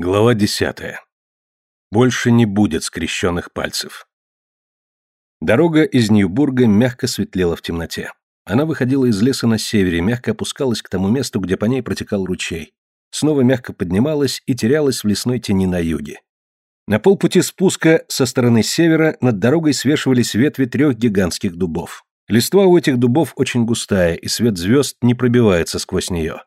Глава десятая. Больше не будет скрещенных пальцев. Дорога из Ньюбурга мягко светлела в темноте. Она выходила из леса на севере, мягко опускалась к тому месту, где по ней протекал ручей. Снова мягко поднималась и терялась в лесной тени на юге. На полпути спуска со стороны севера над дорогой свешивались ветви трех гигантских дубов. Листва у этих дубов очень густая, и свет звезд не пробивается сквозь нее.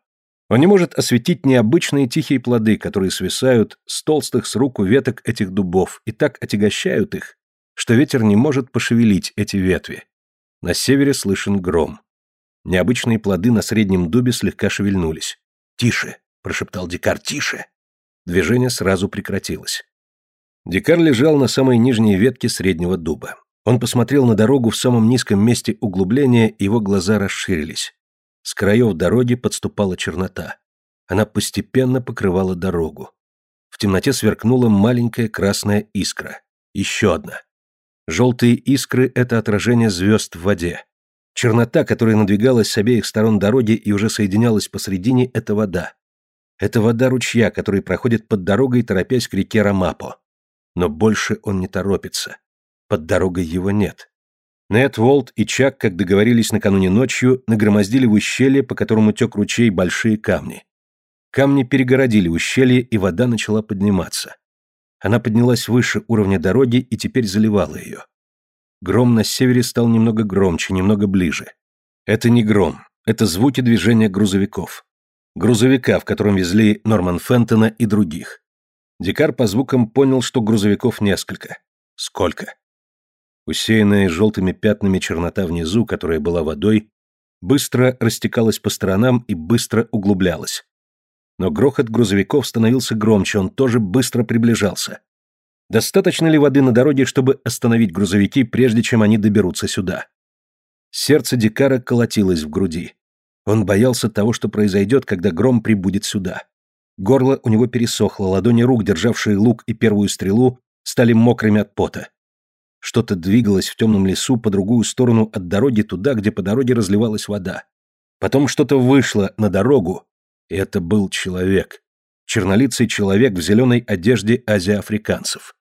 Он не может осветить необычные тихие плоды, которые свисают с толстых с руку веток этих дубов и так отягощают их, что ветер не может пошевелить эти ветви. На севере слышен гром. Необычные плоды на среднем дубе слегка шевельнулись. «Тише!» — прошептал Дикар. «Тише!» Движение сразу прекратилось. Дикар лежал на самой нижней ветке среднего дуба. Он посмотрел на дорогу в самом низком месте углубления, и его глаза расширились. С краев дороги подступала чернота. Она постепенно покрывала дорогу. В темноте сверкнула маленькая красная искра. Еще одна. Желтые искры — это отражение звезд в воде. Чернота, которая надвигалась с обеих сторон дороги и уже соединялась посредине, — это вода. Это вода ручья, который проходит под дорогой, торопясь к реке Рамапо. Но больше он не торопится. Под дорогой его нет. Нед, Волт и Чак, как договорились накануне ночью, нагромоздили в ущелье, по которому тек ручей, большие камни. Камни перегородили ущелье, и вода начала подниматься. Она поднялась выше уровня дороги и теперь заливала ее. Гром на севере стал немного громче, немного ближе. Это не гром, это звуки движения грузовиков. Грузовика, в котором везли Норман Фентона и других. Дикар по звукам понял, что грузовиков несколько. Сколько? Усеянная желтыми пятнами чернота внизу, которая была водой, быстро растекалась по сторонам и быстро углублялась. Но грохот грузовиков становился громче, он тоже быстро приближался. Достаточно ли воды на дороге, чтобы остановить грузовики, прежде чем они доберутся сюда? Сердце Дикара колотилось в груди. Он боялся того, что произойдет, когда гром прибудет сюда. Горло у него пересохло, ладони рук, державшие лук и первую стрелу, стали мокрыми от пота. Что-то двигалось в темном лесу по другую сторону от дороги туда, где по дороге разливалась вода. Потом что-то вышло на дорогу, и это был человек. Чернолицый человек в зеленой одежде азиафриканцев.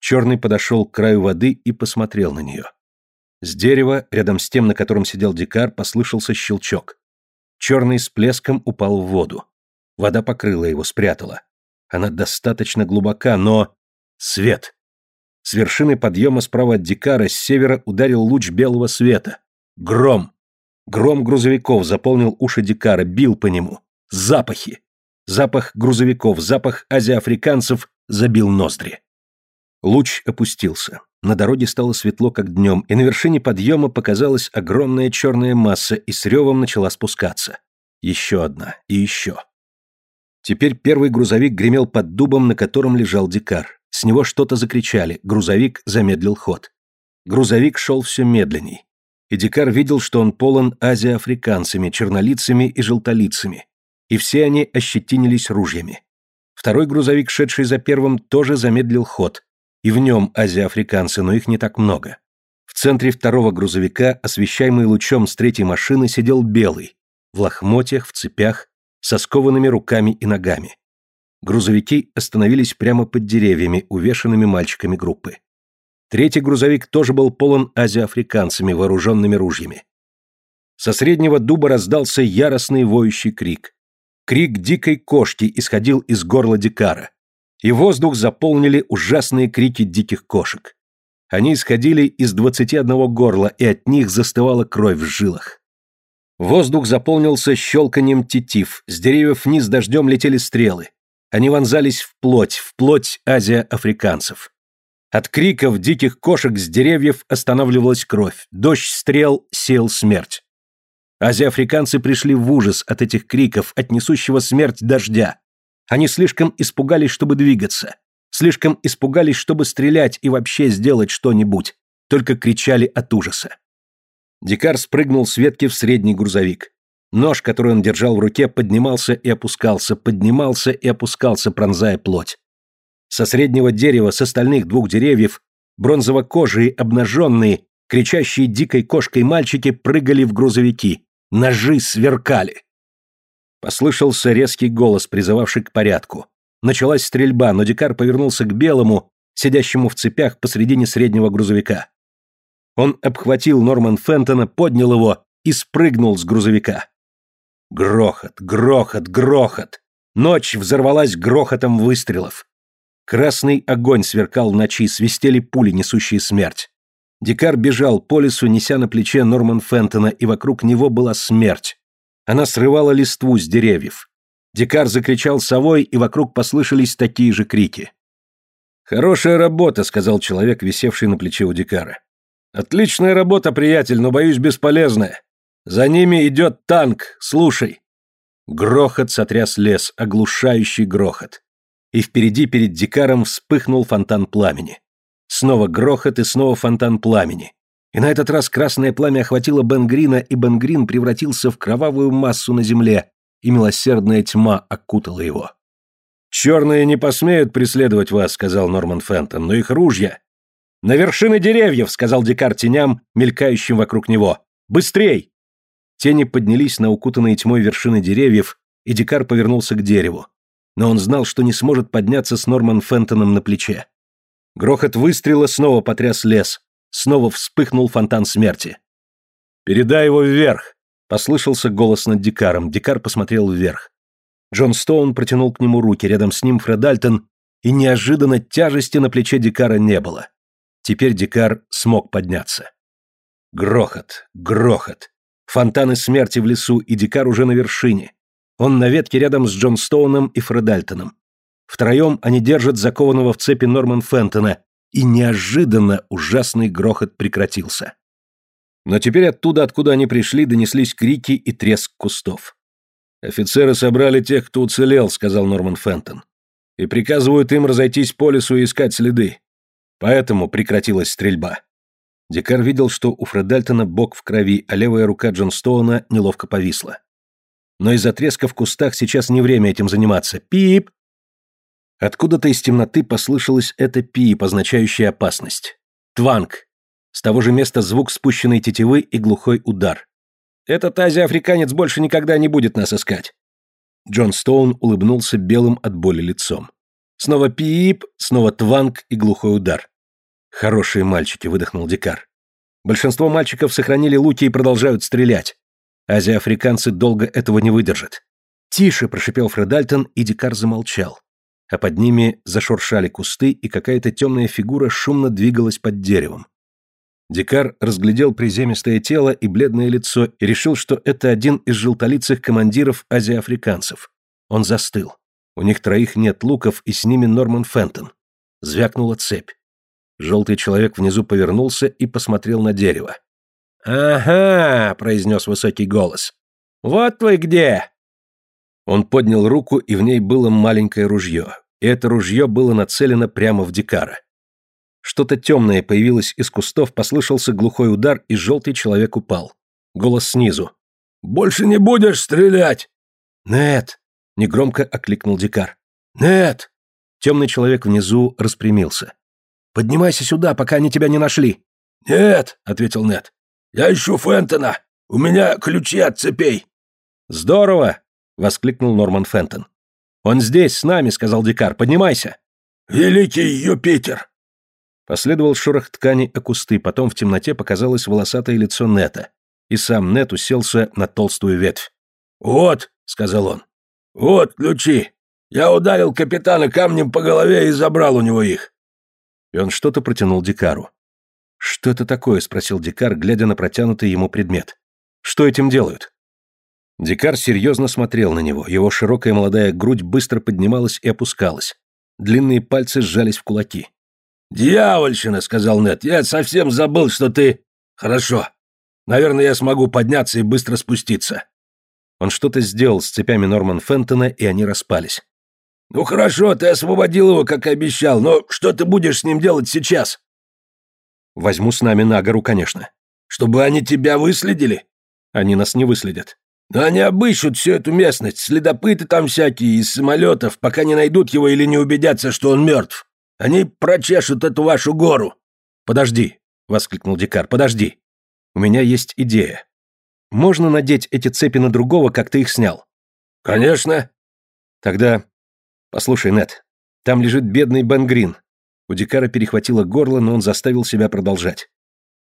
Черный подошел к краю воды и посмотрел на нее. С дерева, рядом с тем, на котором сидел дикар, послышался щелчок. Черный с плеском упал в воду. Вода покрыла его, спрятала. Она достаточно глубока, но... Свет! С вершины подъема справа от Дикара с севера ударил луч белого света. Гром! Гром грузовиков заполнил уши Дикара, бил по нему. Запахи! Запах грузовиков, запах азиафриканцев забил ноздри. Луч опустился. На дороге стало светло, как днем, и на вершине подъема показалась огромная черная масса и с ревом начала спускаться. Еще одна и еще. Теперь первый грузовик гремел под дубом, на котором лежал Дикар. С него что-то закричали, грузовик замедлил ход. Грузовик шел все медленней. И Дикар видел, что он полон азиафриканцами, чернолицами и желтолицами. И все они ощетинились ружьями. Второй грузовик, шедший за первым, тоже замедлил ход. И в нем азиафриканцы, но их не так много. В центре второго грузовика, освещаемый лучом с третьей машины, сидел белый, в лохмотьях, в цепях, со скованными руками и ногами. Грузовики остановились прямо под деревьями, увешанными мальчиками группы. Третий грузовик тоже был полон азиафриканцами, вооруженными ружьями. Со среднего дуба раздался яростный воющий крик. Крик дикой кошки исходил из горла дикара. И воздух заполнили ужасные крики диких кошек. Они исходили из двадцати одного горла, и от них застывала кровь в жилах. Воздух заполнился щелканием тетив, с деревьев вниз дождем летели стрелы. Они вонзались в плоть, в плоть азиа-африканцев. От криков диких кошек с деревьев останавливалась кровь, дождь стрел сеял смерть. Азиафриканцы пришли в ужас от этих криков, от несущего смерть дождя. Они слишком испугались, чтобы двигаться, слишком испугались, чтобы стрелять и вообще сделать что-нибудь, только кричали от ужаса. Дикар спрыгнул с ветки в средний грузовик. Нож, который он держал в руке, поднимался и опускался, поднимался и опускался, пронзая плоть. Со среднего дерева, с остальных двух деревьев, бронзово-кожие, обнаженные, кричащие дикой кошкой мальчики прыгали в грузовики. Ножи сверкали. Послышался резкий голос, призывавший к порядку. Началась стрельба, но Дикар повернулся к белому, сидящему в цепях посредине среднего грузовика. Он обхватил Норман Фентона, поднял его и спрыгнул с грузовика. Грохот, грохот, грохот. Ночь взорвалась грохотом выстрелов. Красный огонь сверкал в ночи, свистели пули, несущие смерть. Дикар бежал по лесу, неся на плече Норман Фентона, и вокруг него была смерть. Она срывала листву с деревьев. Дикар закричал совой, и вокруг послышались такие же крики. «Хорошая работа», — сказал человек, висевший на плече у Дикара. «Отличная работа, приятель, но, боюсь, бесполезная. За ними идет танк, слушай». Грохот сотряс лес, оглушающий грохот. И впереди перед Дикаром вспыхнул фонтан пламени. Снова грохот и снова фонтан пламени. И на этот раз красное пламя охватило Бенгрина, и Бенгрин превратился в кровавую массу на земле, и милосердная тьма окутала его. «Черные не посмеют преследовать вас», — сказал Норман Фентон, — «но их ружья...» «На вершины деревьев», — сказал Дикар теням, мелькающим вокруг него. «Быстрей!» Тени поднялись на укутанные тьмой вершины деревьев, и Дикар повернулся к дереву. Но он знал, что не сможет подняться с Норман Фентоном на плече. Грохот выстрела снова потряс лес. Снова вспыхнул фонтан смерти. «Передай его вверх!» — послышался голос над Дикаром. Дикар посмотрел вверх. Джон Стоун протянул к нему руки, рядом с ним Фред Альтон, и неожиданно тяжести на плече Дикара не было. Теперь Дикар смог подняться. Грохот, грохот. Фонтаны смерти в лесу, и Дикар уже на вершине. Он на ветке рядом с Джон Стоуном и Фредальтоном. Втроем они держат закованного в цепи Норман Фентона, и неожиданно ужасный грохот прекратился. Но теперь оттуда, откуда они пришли, донеслись крики и треск кустов. «Офицеры собрали тех, кто уцелел», — сказал Норман Фентон. «И приказывают им разойтись по лесу и искать следы. Поэтому прекратилась стрельба». Дикар видел, что у Фредальтона бок в крови, а левая рука Джон Стоуна неловко повисла. Но из-за треска в кустах сейчас не время этим заниматься. «Пип!» Откуда-то из темноты послышалось это «пип», означающее опасность. «Тванг!» С того же места звук спущенной тетивы и глухой удар. «Этот азиафриканец больше никогда не будет нас искать!» Джон Стоун улыбнулся белым от боли лицом. Снова «пип», снова «тванг» и глухой удар. «Хорошие мальчики», — выдохнул Дикар. «Большинство мальчиков сохранили луки и продолжают стрелять. Азиафриканцы долго этого не выдержат». «Тише!» — прошипел Фредальтон, и Дикар замолчал. А под ними зашуршали кусты, и какая-то темная фигура шумно двигалась под деревом. Дикар разглядел приземистое тело и бледное лицо и решил, что это один из желтолицых командиров азиафриканцев. Он застыл. У них троих нет луков, и с ними Норман Фентон. Звякнула цепь. Желтый человек внизу повернулся и посмотрел на дерево. «Ага», — произнес высокий голос. «Вот вы где!» Он поднял руку, и в ней было маленькое ружье. И это ружье было нацелено прямо в Дикара. Что-то темное появилось из кустов, послышался глухой удар, и желтый человек упал. Голос снизу. «Больше не будешь стрелять!» «Нет!» — негромко окликнул Дикар. «Нет!» Темный человек внизу распрямился. Поднимайся сюда, пока они тебя не нашли». «Нет», — ответил Нед. «Я ищу Фентона. У меня ключи от цепей». «Здорово!» — воскликнул Норман Фентон. «Он здесь, с нами», — сказал Дикар. «Поднимайся». «Великий Юпитер!» Последовал шорох ткани о кусты, потом в темноте показалось волосатое лицо Нета, и сам Нет уселся на толстую ветвь. «Вот», — сказал он, — «вот ключи. Я ударил капитана камнем по голове и забрал у него их и он что-то протянул Дикару. «Что это такое?» — спросил Дикар, глядя на протянутый ему предмет. «Что этим делают?» Дикар серьезно смотрел на него, его широкая молодая грудь быстро поднималась и опускалась. Длинные пальцы сжались в кулаки. «Дьявольщина!» — сказал Нед. «Я совсем забыл, что ты...» «Хорошо. Наверное, я смогу подняться и быстро спуститься». Он что-то сделал с цепями Норман Фентона, и они распались. «Ну хорошо, ты освободил его, как и обещал, но что ты будешь с ним делать сейчас?» «Возьму с нами на гору, конечно». «Чтобы они тебя выследили?» «Они нас не выследят». «Но они обыщут всю эту местность, следопыты там всякие, из самолетов, пока не найдут его или не убедятся, что он мертв. Они прочешут эту вашу гору». «Подожди», — воскликнул Дикар, — «подожди. У меня есть идея. Можно надеть эти цепи на другого, как ты их снял?» «Конечно». «Тогда Послушай, Нет, там лежит бедный Бен Грин. У Дикара перехватило горло, но он заставил себя продолжать.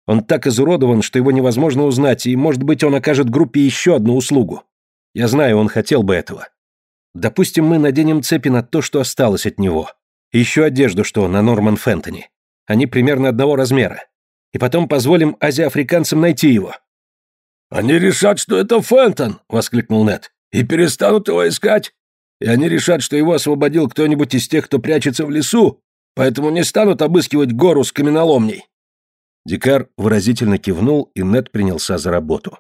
Он так изуродован, что его невозможно узнать, и, может быть, он окажет группе еще одну услугу. Я знаю, он хотел бы этого. Допустим, мы наденем цепи на то, что осталось от него. И еще одежду, что на Норман Фентони. Они примерно одного размера. И потом позволим азиафриканцам найти его. «Они решат, что это Фентон!» — воскликнул Нед. «И перестанут его искать. И они решат, что его освободил кто-нибудь из тех, кто прячется в лесу, поэтому не станут обыскивать гору с каменоломней». Дикар выразительно кивнул, и Нед принялся за работу.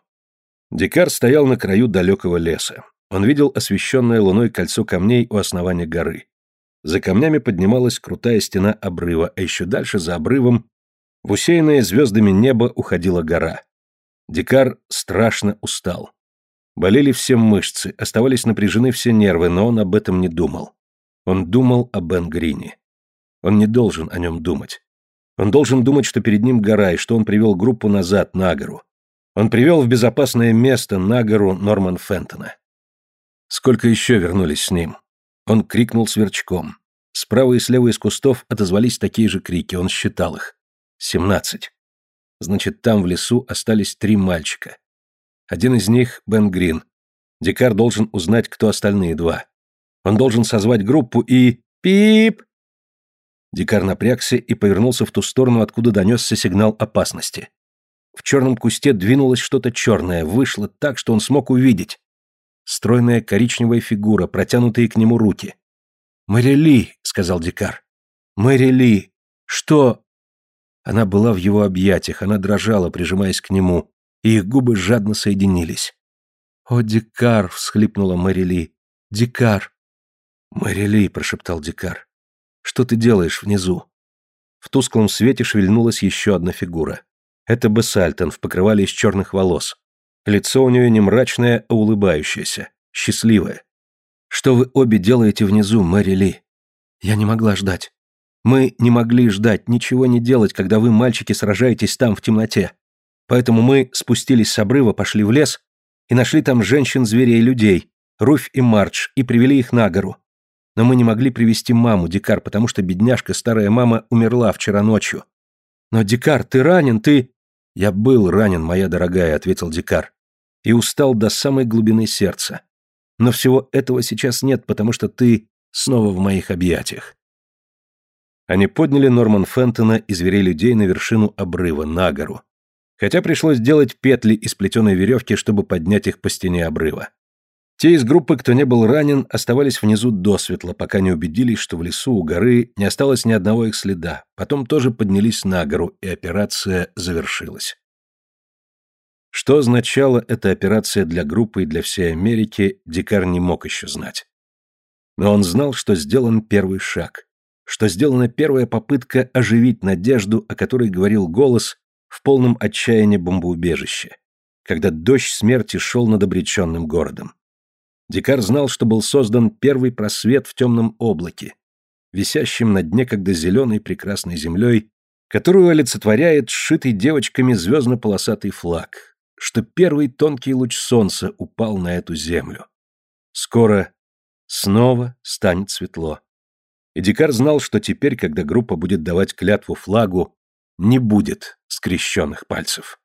Дикар стоял на краю далекого леса. Он видел освещенное луной кольцо камней у основания горы. За камнями поднималась крутая стена обрыва, а еще дальше, за обрывом, в усеянное звездами небо уходила гора. Дикар страшно устал. Болели все мышцы, оставались напряжены все нервы, но он об этом не думал. Он думал о Бен Грине. Он не должен о нем думать. Он должен думать, что перед ним гора, и что он привел группу назад, на гору. Он привел в безопасное место на гору Норман Фентона. Сколько еще вернулись с ним? Он крикнул сверчком. Справа и слева из кустов отозвались такие же крики, он считал их. Семнадцать. Значит, там в лесу остались три мальчика. Один из них — Бен Грин. Дикар должен узнать, кто остальные два. Он должен созвать группу и... Пип! Дикар напрягся и повернулся в ту сторону, откуда донесся сигнал опасности. В черном кусте двинулось что-то черное, вышло так, что он смог увидеть. Стройная коричневая фигура, протянутые к нему руки. «Мэри Ли», — сказал Дикар. «Мэри Ли! Что?» Она была в его объятиях, она дрожала, прижимаясь к нему, и их губы жадно соединились. «О, Дикар!» — всхлипнула Мэри Ли. «Дикар!» «Мэри Ли!» — прошептал Дикар. «Что ты делаешь внизу?» В тусклом свете шевельнулась еще одна фигура. Это Бессальтон в покрывале из черных волос. Лицо у нее не мрачное, а улыбающееся, счастливое. «Что вы обе делаете внизу, Мэри Ли?» «Я не могла ждать. Мы не могли ждать, ничего не делать, когда вы, мальчики, сражаетесь там в темноте. Поэтому мы спустились с обрыва, пошли в лес и нашли там женщин, зверей и людей, Руфь и Мардж, и привели их на гору. Но мы не могли привести маму, Дикар, потому что бедняжка, старая мама, умерла вчера ночью. Но, Дикар, ты ранен, ты... «Я был ранен, моя дорогая», — ответил Дикар, «и устал до самой глубины сердца. Но всего этого сейчас нет, потому что ты снова в моих объятиях». Они подняли Норман Фентона и зверей людей на вершину обрыва, на гору. Хотя пришлось делать петли из плетеной веревки, чтобы поднять их по стене обрыва. Те из группы, кто не был ранен, оставались внизу досветло, пока не убедились, что в лесу у горы не осталось ни одного их следа. Потом тоже поднялись на гору, и операция завершилась. Что означала эта операция для группы и для всей Америки, Дикар не мог еще знать. Но он знал, что сделан первый шаг, что сделана первая попытка оживить надежду, о которой говорил голос в полном отчаянии бомбоубежище, когда дождь смерти шел над обреченным городом. Дикар знал, что был создан первый просвет в темном облаке, висящем над некогда зеленой прекрасной землей, которую олицетворяет сшитый девочками звездно-полосатый флаг, что первый тонкий луч солнца упал на эту землю. Скоро снова станет светло. И Дикар знал, что теперь, когда группа будет давать клятву флагу, не будет скрещенных пальцев.